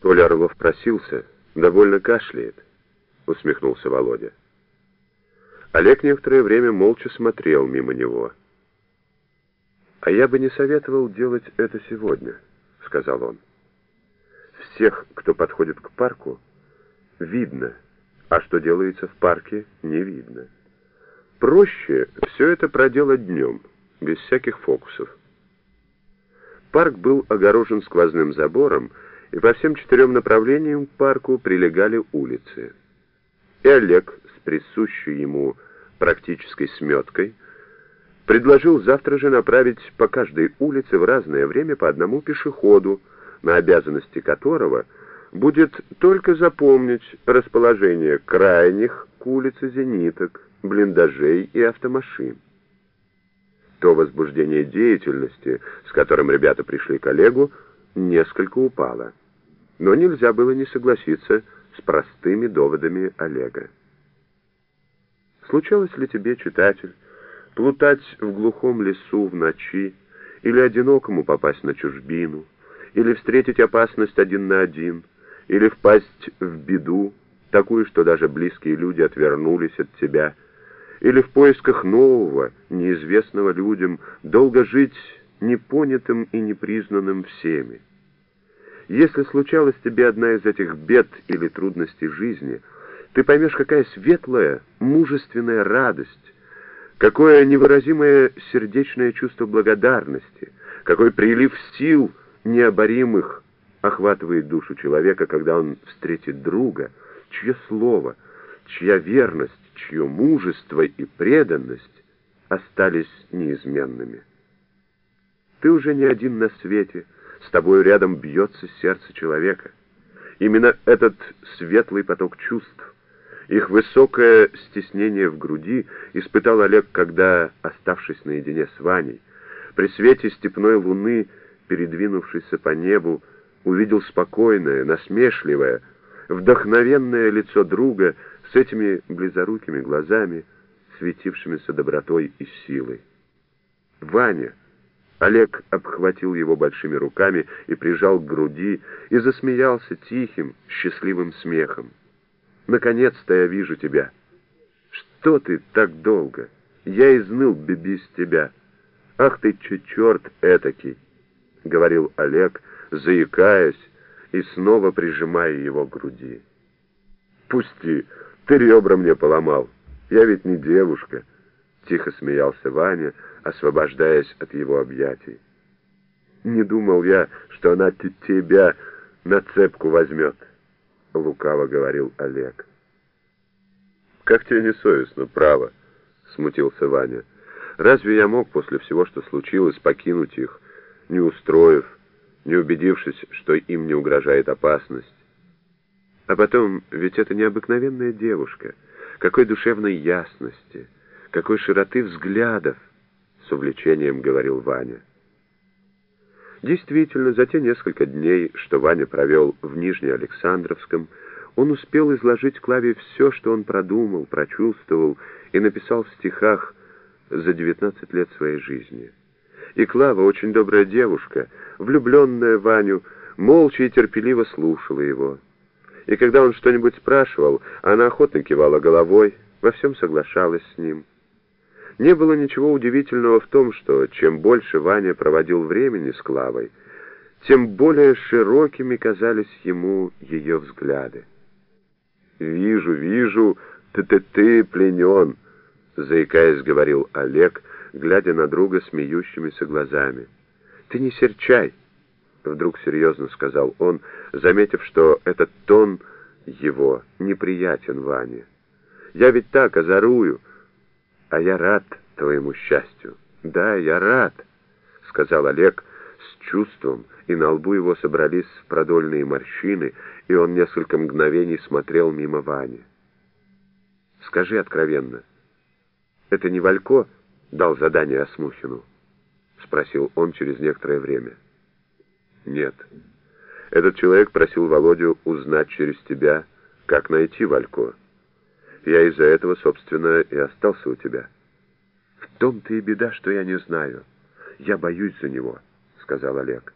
Толя Орлов просился, довольно кашляет, усмехнулся Володя. Олег некоторое время молча смотрел мимо него. «А я бы не советовал делать это сегодня», — сказал он. «Всех, кто подходит к парку, видно, а что делается в парке, не видно. Проще все это проделать днем, без всяких фокусов». Парк был огорожен сквозным забором, и по всем четырем направлениям к парку прилегали улицы. И Олег с присущей ему практической сметкой предложил завтра же направить по каждой улице в разное время по одному пешеходу, на обязанности которого будет только запомнить расположение крайних к улице зениток, блиндажей и автомашин. То возбуждение деятельности, с которым ребята пришли к Олегу, несколько упало. Но нельзя было не согласиться с простыми доводами Олега. Случалось ли тебе, читатель, плутать в глухом лесу в ночи, или одинокому попасть на чужбину, или встретить опасность один на один, или впасть в беду, такую, что даже близкие люди отвернулись от тебя, или в поисках нового, неизвестного людям, долго жить непонятым и непризнанным всеми. Если случалась тебе одна из этих бед или трудностей жизни, ты поймешь, какая светлая, мужественная радость, какое невыразимое сердечное чувство благодарности, какой прилив сил необоримых охватывает душу человека, когда он встретит друга, чье слово, чья верность, чье мужество и преданность остались неизменными. Ты уже не один на свете, с тобою рядом бьется сердце человека. Именно этот светлый поток чувств, их высокое стеснение в груди испытал Олег, когда, оставшись наедине с Ваней, при свете степной луны, передвинувшейся по небу, увидел спокойное, насмешливое, вдохновенное лицо друга с этими близорукими глазами, светившимися добротой и силой. Ваня — Олег обхватил его большими руками и прижал к груди, и засмеялся тихим, счастливым смехом. «Наконец-то я вижу тебя! Что ты так долго? Я изныл бы без тебя! Ах ты, черт этакий!» — говорил Олег, заикаясь и снова прижимая его к груди. «Пусти, ты ребра мне поломал, я ведь не девушка!» Тихо смеялся Ваня, освобождаясь от его объятий. «Не думал я, что она тебя на цепку возьмет», — лукаво говорил Олег. «Как тебе не совестно, право?» — смутился Ваня. «Разве я мог после всего, что случилось, покинуть их, не устроив, не убедившись, что им не угрожает опасность? А потом, ведь это необыкновенная девушка, какой душевной ясности!» какой широты взглядов, с увлечением говорил Ваня. Действительно, за те несколько дней, что Ваня провел в Нижнеалександровском, он успел изложить Клаве все, что он продумал, прочувствовал и написал в стихах за 19 лет своей жизни. И Клава, очень добрая девушка, влюбленная в Ваню, молча и терпеливо слушала его. И когда он что-нибудь спрашивал, она охотно кивала головой, во всем соглашалась с ним. Не было ничего удивительного в том, что чем больше Ваня проводил времени с Клавой, тем более широкими казались ему ее взгляды. «Вижу, вижу, ты-ты-ты пленен», — заикаясь, говорил Олег, глядя на друга смеющимися глазами. «Ты не серчай», — вдруг серьезно сказал он, заметив, что этот тон его неприятен Ване. «Я ведь так озорую, «А я рад твоему счастью». «Да, я рад», — сказал Олег с чувством, и на лбу его собрались продольные морщины, и он несколько мгновений смотрел мимо Вани. «Скажи откровенно, это не Валько дал задание Осмухину?» — спросил он через некоторое время. «Нет. Этот человек просил Володю узнать через тебя, как найти Валько». Я из-за этого, собственно, и остался у тебя. В том-то и беда, что я не знаю. Я боюсь за него, сказал Олег.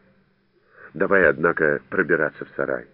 Давай, однако, пробираться в сарай.